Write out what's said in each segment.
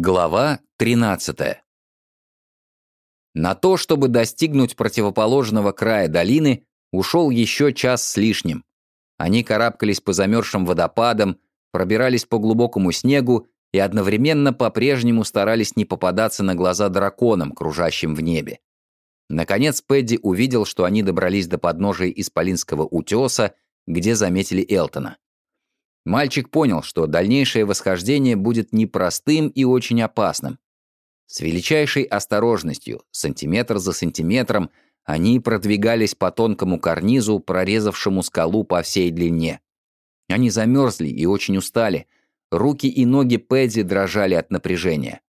Глава 13. На то, чтобы достигнуть противоположного края долины, ушел еще час с лишним. Они карабкались по замерзшим водопадам, пробирались по глубокому снегу и одновременно по-прежнему старались не попадаться на глаза драконам, кружащим в небе. Наконец Пэдди увидел, что они добрались до подножия Исполинского утеса, где заметили Элтона. Мальчик понял, что дальнейшее восхождение будет непростым и очень опасным. С величайшей осторожностью, сантиметр за сантиметром, они продвигались по тонкому карнизу, прорезавшему скалу по всей длине. Они замерзли и очень устали. Руки и ноги Пэдди дрожали от напряжения.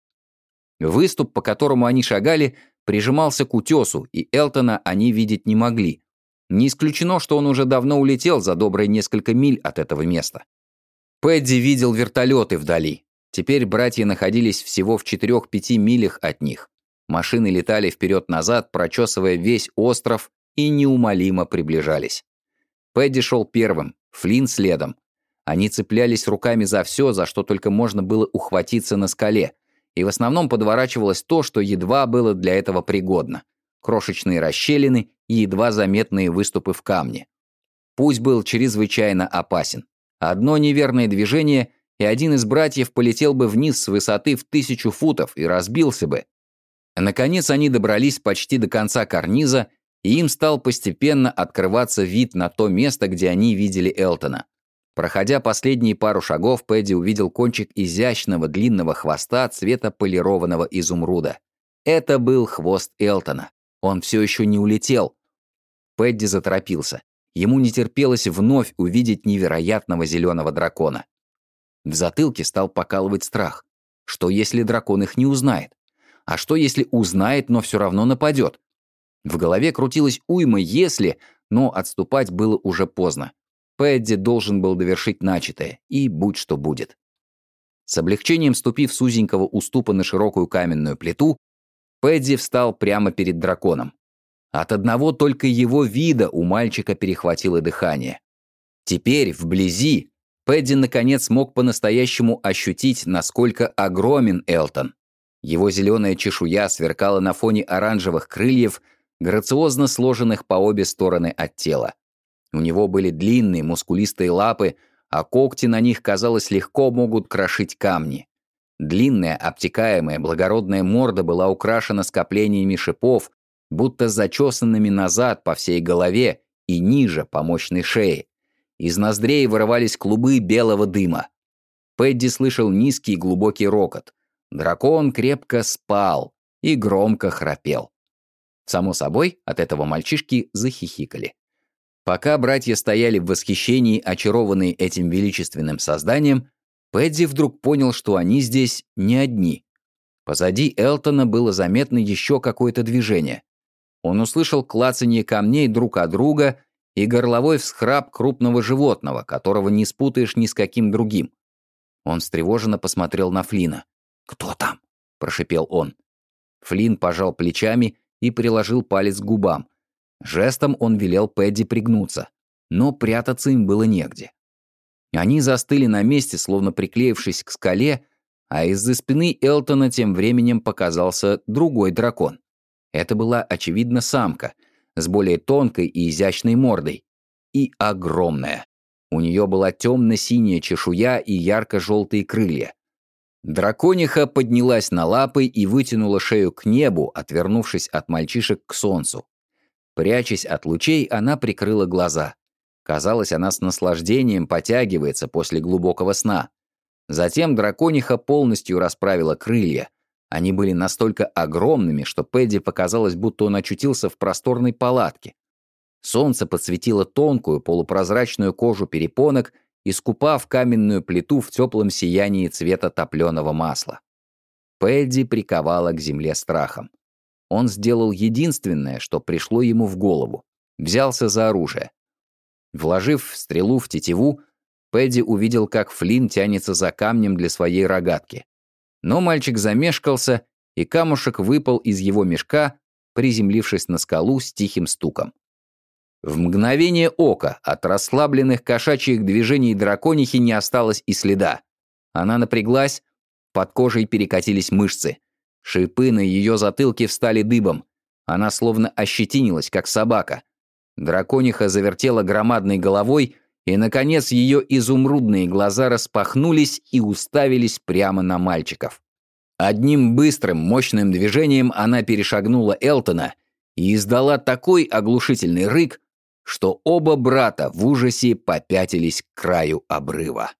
Выступ, по которому они шагали, прижимался к утесу, и Элтона они видеть не могли. Не исключено, что он уже давно улетел за добрые несколько миль от этого места. Пэдди видел вертолеты вдали. Теперь братья находились всего в 4-5 милях от них. Машины летали вперед-назад, прочесывая весь остров, и неумолимо приближались. Пэдди шел первым, Флинн следом. Они цеплялись руками за все, за что только можно было ухватиться на скале, и в основном подворачивалось то, что едва было для этого пригодно. Крошечные расщелины и едва заметные выступы в камне. Путь был чрезвычайно опасен. Одно неверное движение, и один из братьев полетел бы вниз с высоты в тысячу футов и разбился бы. Наконец они добрались почти до конца карниза, и им стал постепенно открываться вид на то место, где они видели Элтона. Проходя последние пару шагов, Пэдди увидел кончик изящного длинного хвоста цвета полированного изумруда. Это был хвост Элтона. Он все еще не улетел. Пэдди заторопился. Ему не терпелось вновь увидеть невероятного зеленого дракона. В затылке стал покалывать страх. Что, если дракон их не узнает? А что, если узнает, но все равно нападет? В голове крутилась уйма «если», но отступать было уже поздно. Пэдди должен был довершить начатое, и будь что будет. С облегчением ступив с узенького уступа на широкую каменную плиту, Пэдди встал прямо перед драконом. От одного только его вида у мальчика перехватило дыхание. Теперь, вблизи, Пэдди наконец мог по-настоящему ощутить, насколько огромен Элтон. Его зеленая чешуя сверкала на фоне оранжевых крыльев, грациозно сложенных по обе стороны от тела. У него были длинные, мускулистые лапы, а когти на них, казалось, легко могут крошить камни. Длинная, обтекаемая, благородная морда была украшена скоплениями шипов, будто зачесанными назад по всей голове и ниже по мощной шее. Из ноздрей вырывались клубы белого дыма. Пэдди слышал низкий глубокий рокот. Дракон крепко спал и громко храпел. Само собой, от этого мальчишки захихикали. Пока братья стояли в восхищении, очарованные этим величественным созданием, Пэдди вдруг понял, что они здесь не одни. Позади Элтона было заметно еще какое-то движение. Он услышал клацанье камней друг от друга и горловой всхрап крупного животного, которого не спутаешь ни с каким другим. Он встревоженно посмотрел на Флина. «Кто там?» – прошипел он. Флин пожал плечами и приложил палец к губам. Жестом он велел Пэдди пригнуться, но прятаться им было негде. Они застыли на месте, словно приклеившись к скале, а из-за спины Элтона тем временем показался другой дракон. Это была, очевидно, самка, с более тонкой и изящной мордой. И огромная. У нее была темно-синяя чешуя и ярко-желтые крылья. Дракониха поднялась на лапы и вытянула шею к небу, отвернувшись от мальчишек к солнцу. Прячась от лучей, она прикрыла глаза. Казалось, она с наслаждением потягивается после глубокого сна. Затем дракониха полностью расправила крылья, они были настолько огромными, что Пэдди показалось, будто он очутился в просторной палатке. Солнце подсветило тонкую полупрозрачную кожу перепонок, искупав каменную плиту в теплом сиянии цвета топленого масла. Пэдди приковала к земле страхом. Он сделал единственное, что пришло ему в голову. Взялся за оружие. Вложив стрелу в тетиву, Пэдди увидел, как Флинн тянется за камнем для своей рогатки. Но мальчик замешкался, и камушек выпал из его мешка, приземлившись на скалу с тихим стуком. В мгновение ока от расслабленных кошачьих движений драконихи не осталось и следа. Она напряглась, под кожей перекатились мышцы. Шипы на ее затылке встали дыбом. Она словно ощетинилась, как собака. Дракониха завертела громадной головой, и, наконец, ее изумрудные глаза распахнулись и уставились прямо на мальчиков. Одним быстрым, мощным движением она перешагнула Элтона и издала такой оглушительный рык, что оба брата в ужасе попятились к краю обрыва.